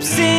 keeps in